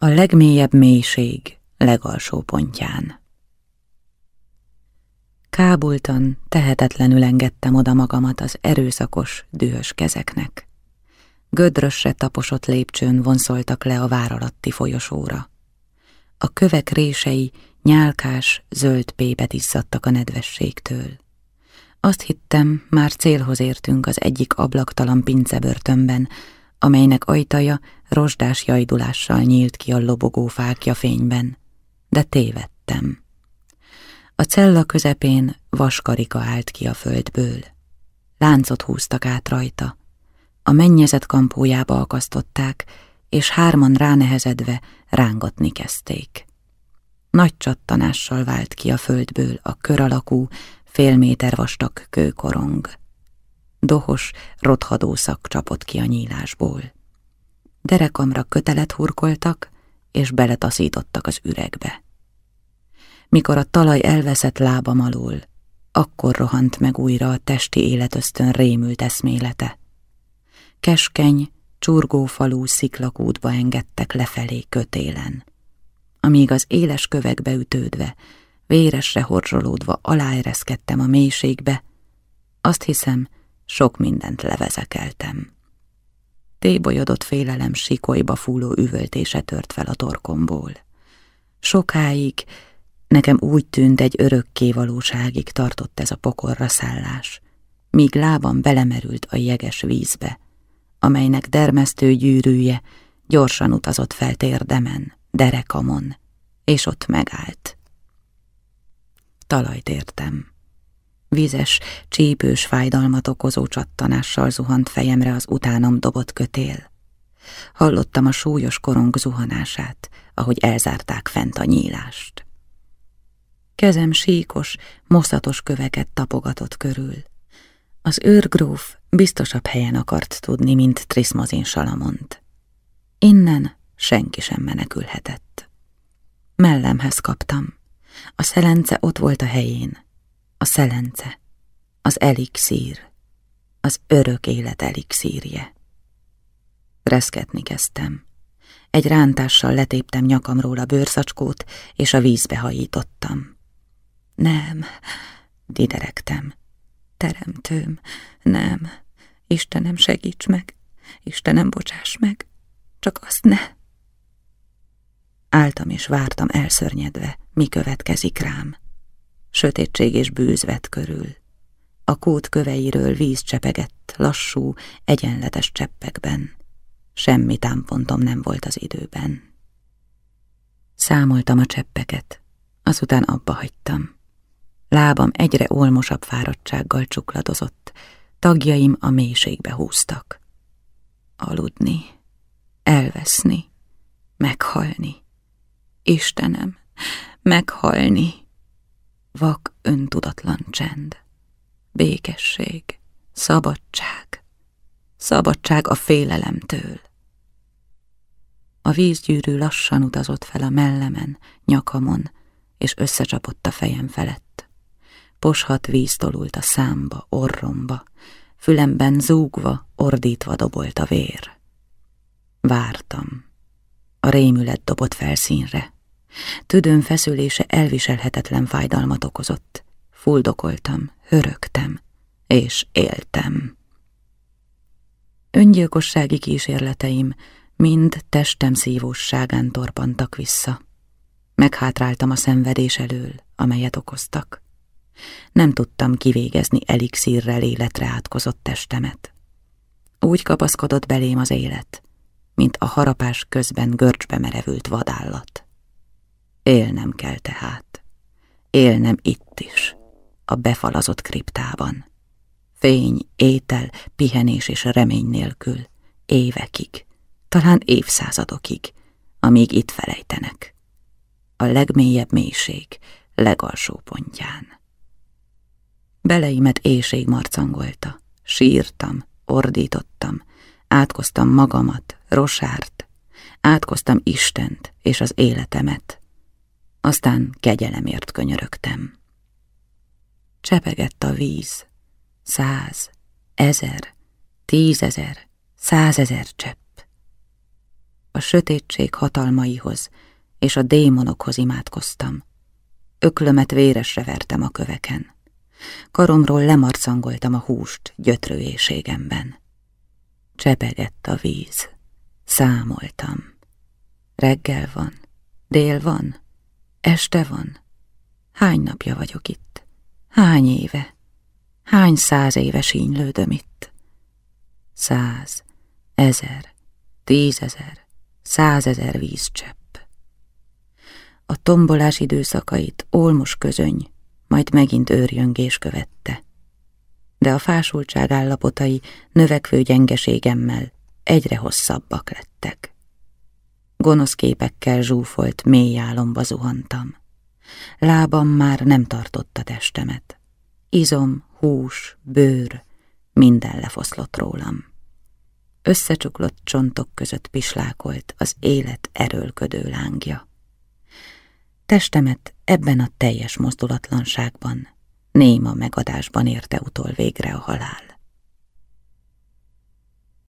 A legmélyebb mélység legalsó pontján. Kábultan, tehetetlenül engedtem oda magamat az erőszakos, dühös kezeknek. Gödrösre taposott lépcsőn vonszoltak le a vár alatti folyosóra. A kövek rései nyálkás, zöld pébet izzadtak a nedvességtől. Azt hittem, már célhoz értünk az egyik ablaktalan pincebörtönben, amelynek ajtaja rozsdás jajdulással nyílt ki a lobogó fákja fényben, de tévedtem. A cella közepén vaskarika állt ki a földből. Láncot húztak át rajta. A mennyezet kampójába akasztották, és hárman ránehezedve rángatni kezdték. Nagy csattanással vált ki a földből a kör alakú, fél méter vastag kőkorong. Dohos, rothadó szak csapott ki a nyílásból. Derekamra kötelet hurkoltak, és beletaszítottak az üregbe. Mikor a talaj elveszett lábam alól, akkor rohant meg újra a testi életösztön rémült eszmélete. Keskeny, csurgófalú sziklakútba engedtek lefelé kötélen. Amíg az éles kövekbe ütődve, véresre horzsolódva aláereszkedtem a mélységbe, azt hiszem, sok mindent levezekeltem. Tébolyodott félelem sikolyba fúló üvöltése tört fel a torkomból. Sokáig, nekem úgy tűnt egy örökké valóságig tartott ez a pokorra szállás, míg lábam belemerült a jeges vízbe, amelynek dermesztő gyűrűje gyorsan utazott fel térdemen, derekamon, és ott megállt. Talajt értem. Vizes, csípős fájdalmat okozó csattanással zuhant fejemre az utánam dobott kötél. Hallottam a súlyos korong zuhanását, ahogy elzárták fent a nyílást. Kezem síkos, moszatos köveket tapogatott körül. Az őrgróf biztosabb helyen akart tudni, mint Trismazin Salamont. Innen senki sem menekülhetett. Mellemhez kaptam. A szelence ott volt a helyén. A szelence, az elixír, az örök élet elixírje. Reszketni kezdtem. Egy rántással letéptem nyakamról a bőrszacskót, és a vízbe hajítottam. Nem, diderektem. Teremtőm, nem. Istenem, segíts meg. Istenem, bocsáss meg. Csak azt ne. Áltam és vártam elszörnyedve, mi következik rám. Sötétség és bűz vett körül. A kút köveiről víz csepegett, lassú, egyenletes cseppekben. Semmi támpontom nem volt az időben. Számoltam a cseppeket, azután abba hagytam. Lábam egyre olmosabb fáradtsággal csukladozott, tagjaim a mélységbe húztak. Aludni, elveszni, meghalni. Istenem, meghalni. Vak öntudatlan csend, békesség, szabadság, szabadság a félelemtől. A vízgyűrű lassan utazott fel a mellemen, nyakamon, és összecsapott a fejem felett. Poshat víz tolult a számba, orromba, fülemben zúgva, ordítva dobolt a vér. Vártam. A rémület dobott felszínre. Tüdőm feszülése elviselhetetlen fájdalmat okozott. Fuldokoltam, hörögtem, és éltem. Öngyilkossági kísérleteim mind testem szívósságán torpantak vissza. Meghátráltam a szenvedés elől, amelyet okoztak. Nem tudtam kivégezni elixírrel életre átkozott testemet. Úgy kapaszkodott belém az élet, mint a harapás közben görcsbe merevült vadállat. Élnem kell tehát. Élnem itt is, a befalazott kriptában. Fény, étel, pihenés és remény nélkül, évekig, talán évszázadokig, amíg itt felejtenek. A legmélyebb mélység, legalsó pontján. Beleimet éjség marcangolta, sírtam, ordítottam, átkoztam magamat, rosárt, átkoztam Istent és az életemet, aztán kegyelemért könyörögtem. Csepegett a víz, száz, ezer, tízezer, százezer csepp. A sötétség hatalmaihoz és a démonokhoz imádkoztam. Öklömet véresre vertem a köveken. Karomról lemarcangoltam a húst gyötrőéségemben. Csepegett a víz. Számoltam. Reggel van, dél van, este van. Hány napja vagyok itt? Hány éve? Hány száz éve sínylődöm itt? Száz, ezer, tízezer, százezer vízcsepp. A tombolás időszakait olmos közöny, majd megint őrjöngés követte. De a fásultság állapotai növekvő gyengeségemmel egyre hosszabbak lettek. Gonosz képekkel zsúfolt mély álomba zuhantam. Lábam már nem tartotta testemet. Izom, hús, bőr, minden lefoszlott rólam. Összecsuklott csontok között pislákolt az élet erőlködő lángja. Testemet ebben a teljes mozdulatlanságban, néma megadásban érte utol végre a halál.